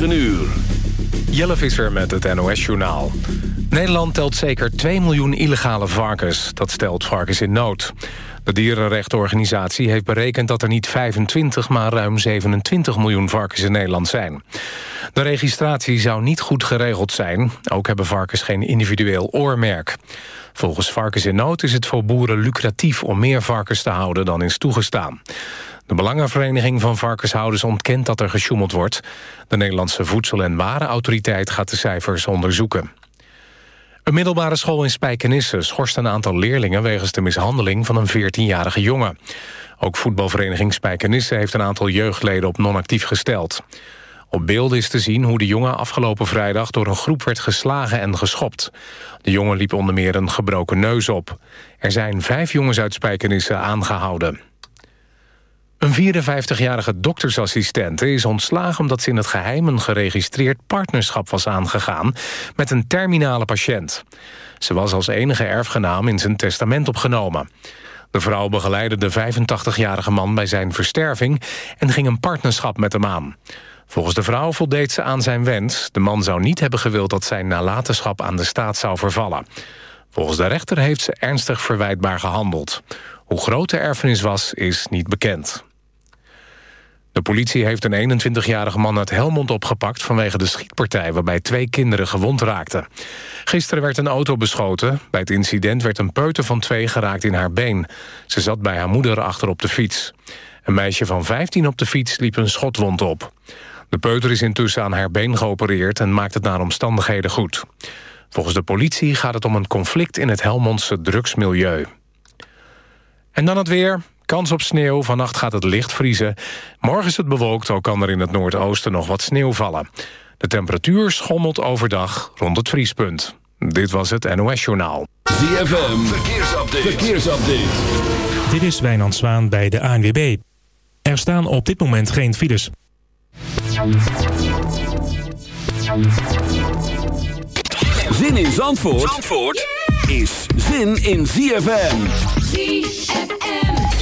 9 uur. Jelle Visser met het NOS-journaal. Nederland telt zeker 2 miljoen illegale varkens. Dat stelt Varkens in Nood. De dierenrechtenorganisatie heeft berekend dat er niet 25... maar ruim 27 miljoen varkens in Nederland zijn. De registratie zou niet goed geregeld zijn. Ook hebben varkens geen individueel oormerk. Volgens Varkens in Nood is het voor boeren lucratief... om meer varkens te houden dan is toegestaan. De Belangenvereniging van Varkenshouders ontkent dat er gesjoemeld wordt. De Nederlandse Voedsel- en Warenautoriteit gaat de cijfers onderzoeken. Een middelbare school in Spijkenisse schorst een aantal leerlingen... wegens de mishandeling van een 14-jarige jongen. Ook voetbalvereniging Spijkenisse heeft een aantal jeugdleden op non-actief gesteld. Op beelden is te zien hoe de jongen afgelopen vrijdag... door een groep werd geslagen en geschopt. De jongen liep onder meer een gebroken neus op. Er zijn vijf jongens uit Spijkenisse aangehouden. Een 54-jarige doktersassistente is ontslagen omdat ze in het geheim een geregistreerd partnerschap was aangegaan met een terminale patiënt. Ze was als enige erfgenaam in zijn testament opgenomen. De vrouw begeleidde de 85-jarige man bij zijn versterving en ging een partnerschap met hem aan. Volgens de vrouw voldeed ze aan zijn wens. De man zou niet hebben gewild dat zijn nalatenschap aan de staat zou vervallen. Volgens de rechter heeft ze ernstig verwijtbaar gehandeld. Hoe groot de erfenis was, is niet bekend. De politie heeft een 21-jarige man uit Helmond opgepakt... vanwege de schietpartij waarbij twee kinderen gewond raakten. Gisteren werd een auto beschoten. Bij het incident werd een peuter van twee geraakt in haar been. Ze zat bij haar moeder achter op de fiets. Een meisje van 15 op de fiets liep een schotwond op. De peuter is intussen aan haar been geopereerd... en maakt het naar omstandigheden goed. Volgens de politie gaat het om een conflict in het Helmondse drugsmilieu. En dan het weer. Kans op sneeuw, vannacht gaat het licht vriezen. Morgen is het bewolkt, ook kan er in het noordoosten nog wat sneeuw vallen. De temperatuur schommelt overdag rond het vriespunt. Dit was het NOS Journaal. ZFM, verkeersupdate. verkeersupdate. Dit is Wijnand Zwaan bij de ANWB. Er staan op dit moment geen files. Zin in Zandvoort, Zandvoort is zin in ZFM. ZFM.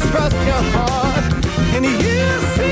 Trust your heart. And you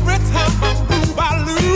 every time I move, I.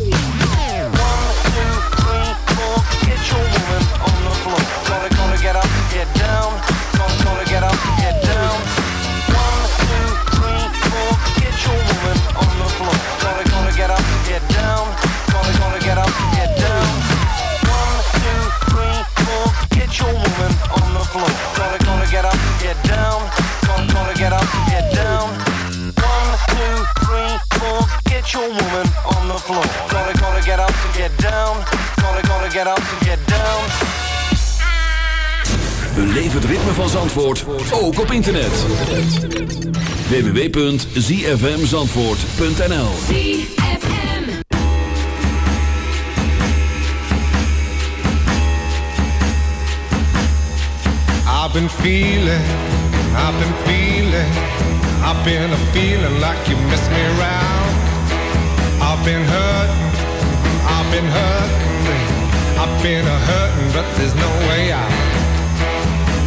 Get up, get down. Gonna, gonna get up, get down. One, two, three, four. Get your woman on the floor. Gonna, gonna get up, get down. Gonna, gonna get up, get down. One, two, three, four. Get your woman on the floor. Gonna, gonna get up, get down. Gonna, gonna get up, get down. One, two, three, four. Get your woman on the floor. Gonna, gonna get up get down. Gonna, gonna get up get down. Beleef het ritme van Zandvoort, ook op internet. www.zfmzandvoort.nl ZFM. I've been feeling, I've been feeling, I've been a feeling like you miss me around. I've been hurting, I've been hurting, I've been a hurting, but there's no way out.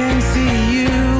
Can see you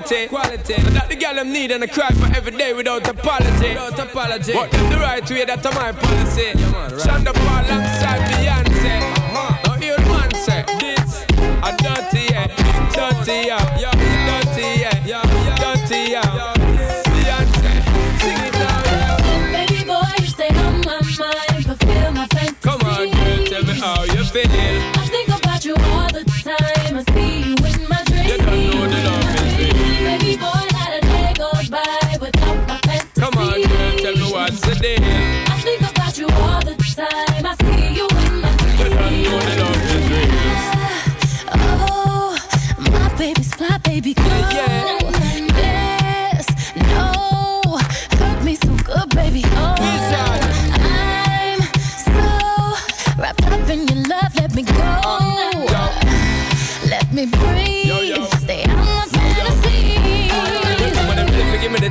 quality. Quality. That the girl I'm and I cry for every day without apology. Without apology. What's them the right way, that's my policy. Yeah, man, right. Sean da Paul alongside Beyonce. Uh-huh. Now you man say this. I'm dirty, yeah. Dirty, yeah. yeah.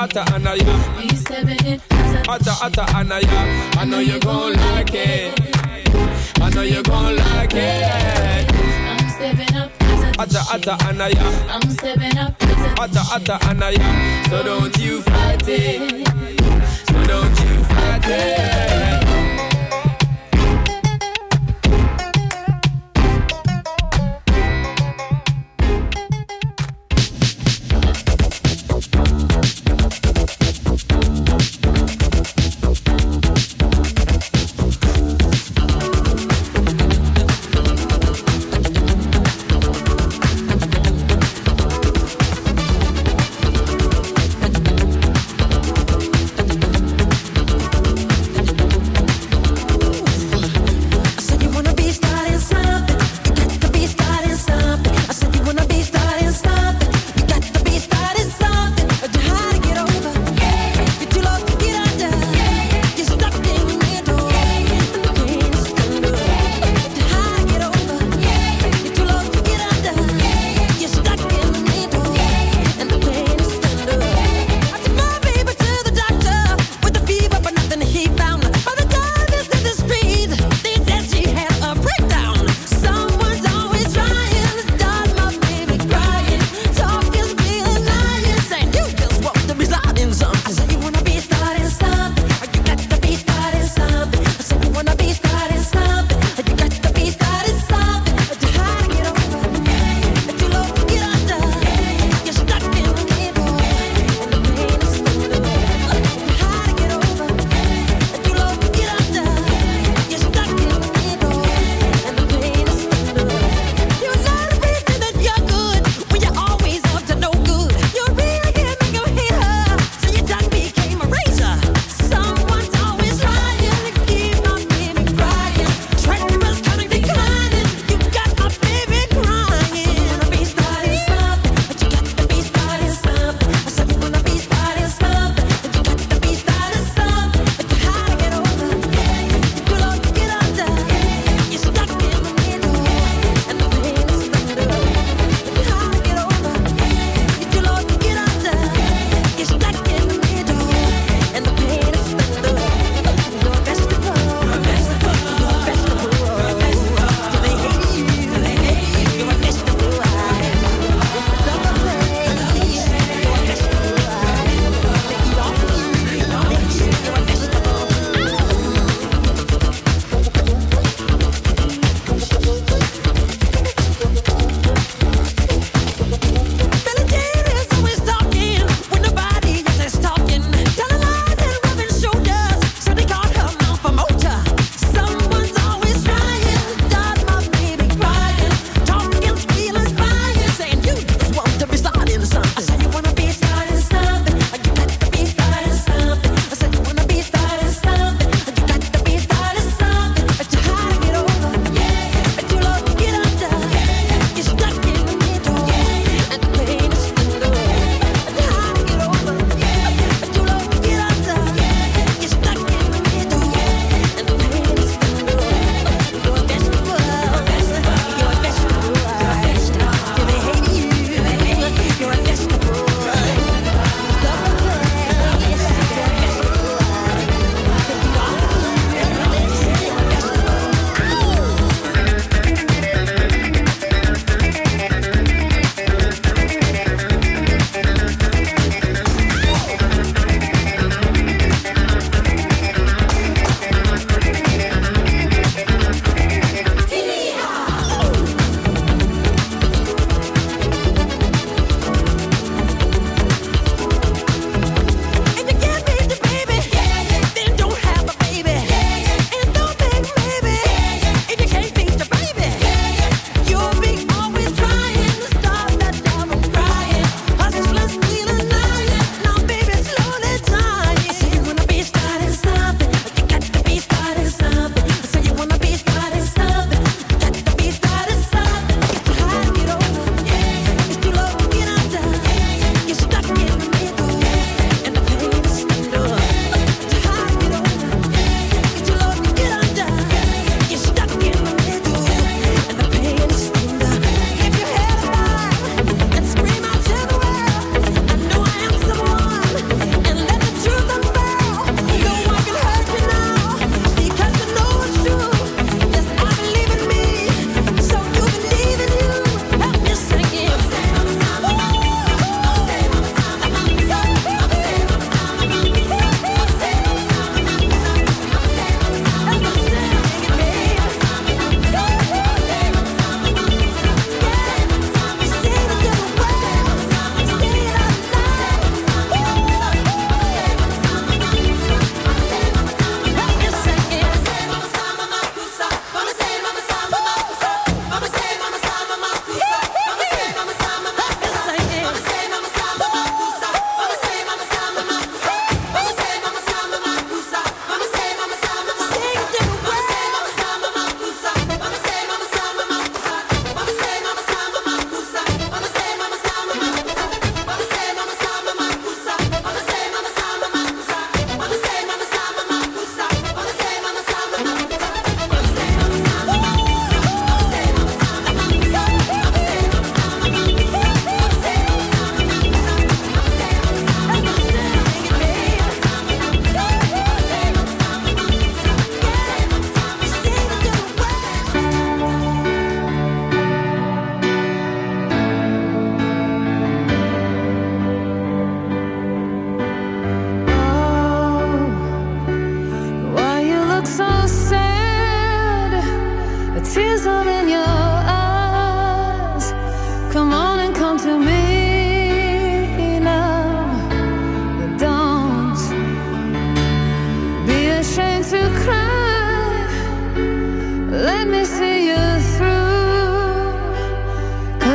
atta anaya. We stepping in. Atta atta anaya. I know you gon' like it. I know you gon' like it. I'm stepping up. Atta atta anaya. I'm stepping up. Atta atta anaya. So don't you fight it. So don't you fight it.